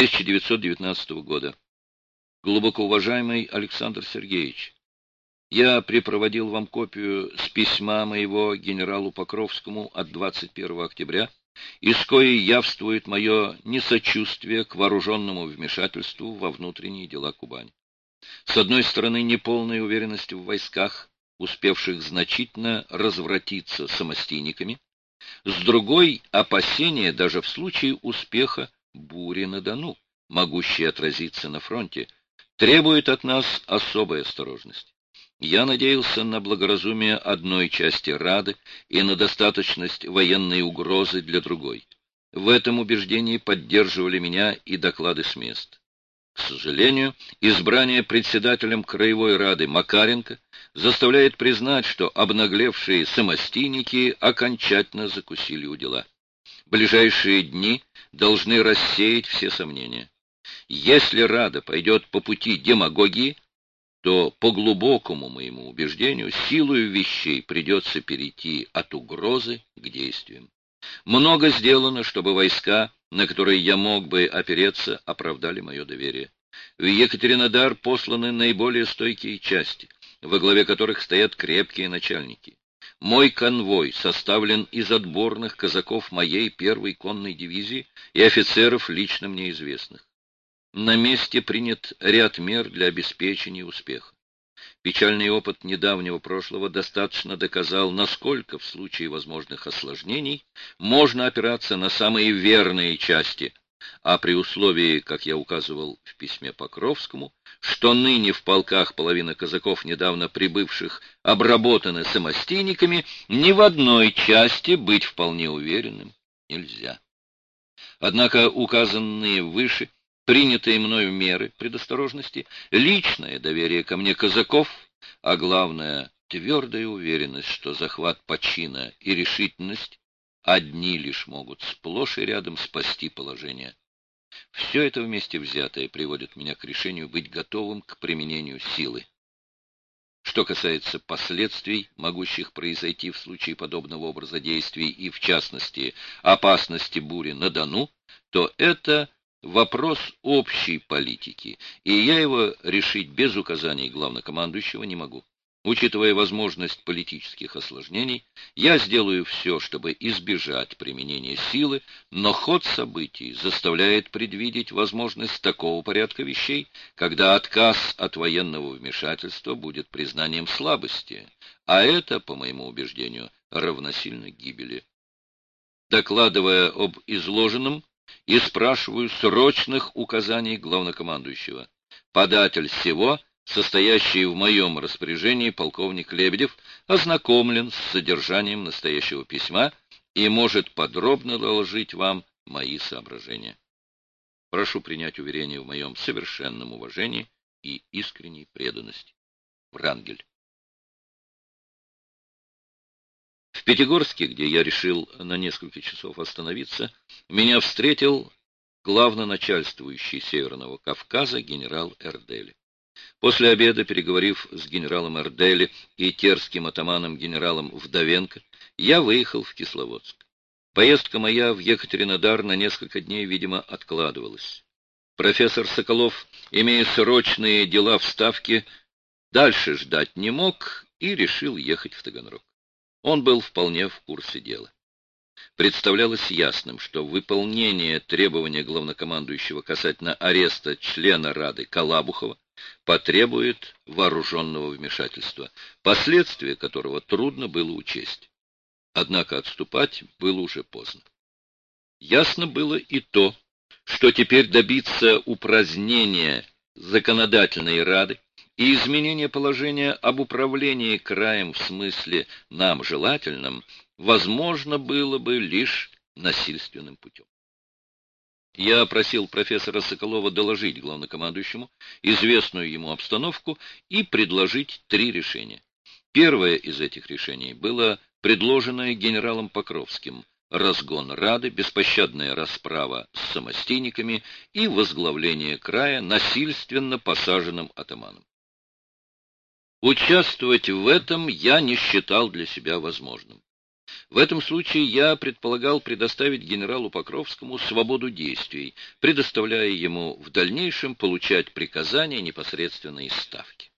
1919 года. Глубоко уважаемый Александр Сергеевич, я припроводил вам копию с письма моего генералу Покровскому от 21 октября, из коей явствует мое несочувствие к вооруженному вмешательству во внутренние дела Кубани. С одной стороны, неполная уверенность в войсках, успевших значительно развратиться самостийниками, с другой — опасение даже в случае успеха бури на Дону, могущей отразиться на фронте, требует от нас особой осторожности. Я надеялся на благоразумие одной части Рады и на достаточность военной угрозы для другой. В этом убеждении поддерживали меня и доклады с мест. К сожалению, избрание председателем Краевой Рады Макаренко заставляет признать, что обнаглевшие самостийники окончательно закусили у дела. Ближайшие дни должны рассеять все сомнения. Если Рада пойдет по пути демагогии, то, по глубокому моему убеждению, силою вещей придется перейти от угрозы к действиям. Много сделано, чтобы войска, на которые я мог бы опереться, оправдали мое доверие. В Екатеринодар посланы наиболее стойкие части, во главе которых стоят крепкие начальники. Мой конвой составлен из отборных казаков моей первой конной дивизии и офицеров лично мне известных на месте принят ряд мер для обеспечения успеха. Печальный опыт недавнего прошлого достаточно доказал, насколько в случае возможных осложнений можно опираться на самые верные части, а при условии, как я указывал в письме Покровскому, что ныне в полках половина казаков, недавно прибывших, обработаны самостейниками, ни в одной части быть вполне уверенным нельзя. Однако указанные выше принятые мною меры предосторожности, личное доверие ко мне казаков, а главное — твердая уверенность, что захват почина и решительность одни лишь могут сплошь и рядом спасти положение. Все это вместе взятое приводит меня к решению быть готовым к применению силы. Что касается последствий, могущих произойти в случае подобного образа действий и, в частности, опасности бури на Дону, то это вопрос общей политики, и я его решить без указаний главнокомандующего не могу. Учитывая возможность политических осложнений, я сделаю все, чтобы избежать применения силы, но ход событий заставляет предвидеть возможность такого порядка вещей, когда отказ от военного вмешательства будет признанием слабости, а это, по моему убеждению, равносильно гибели. Докладывая об изложенном, и спрашиваю срочных указаний главнокомандующего. Податель всего, состоящий в моем распоряжении полковник Лебедев, ознакомлен с содержанием настоящего письма и может подробно доложить вам мои соображения. Прошу принять уверение в моем совершенном уважении и искренней преданности. Врангель. В Пятигорске, где я решил на несколько часов остановиться, меня встретил главноначальствующий Северного Кавказа генерал Эрдели. После обеда, переговорив с генералом Эрдели и терским атаманом генералом Вдовенко, я выехал в Кисловодск. Поездка моя в Екатеринодар на несколько дней, видимо, откладывалась. Профессор Соколов, имея срочные дела в Ставке, дальше ждать не мог и решил ехать в Таганрог. Он был вполне в курсе дела. Представлялось ясным, что выполнение требования главнокомандующего касательно ареста члена Рады Калабухова потребует вооруженного вмешательства, последствия которого трудно было учесть. Однако отступать было уже поздно. Ясно было и то, что теперь добиться упразднения законодательной Рады и изменение положения об управлении краем в смысле нам желательном возможно было бы лишь насильственным путем. Я просил профессора Соколова доложить главнокомандующему известную ему обстановку и предложить три решения. Первое из этих решений было предложенное генералом Покровским разгон Рады, беспощадная расправа с самостейниками и возглавление края насильственно посаженным атаманом. Участвовать в этом я не считал для себя возможным. В этом случае я предполагал предоставить генералу Покровскому свободу действий, предоставляя ему в дальнейшем получать приказания непосредственно из Ставки.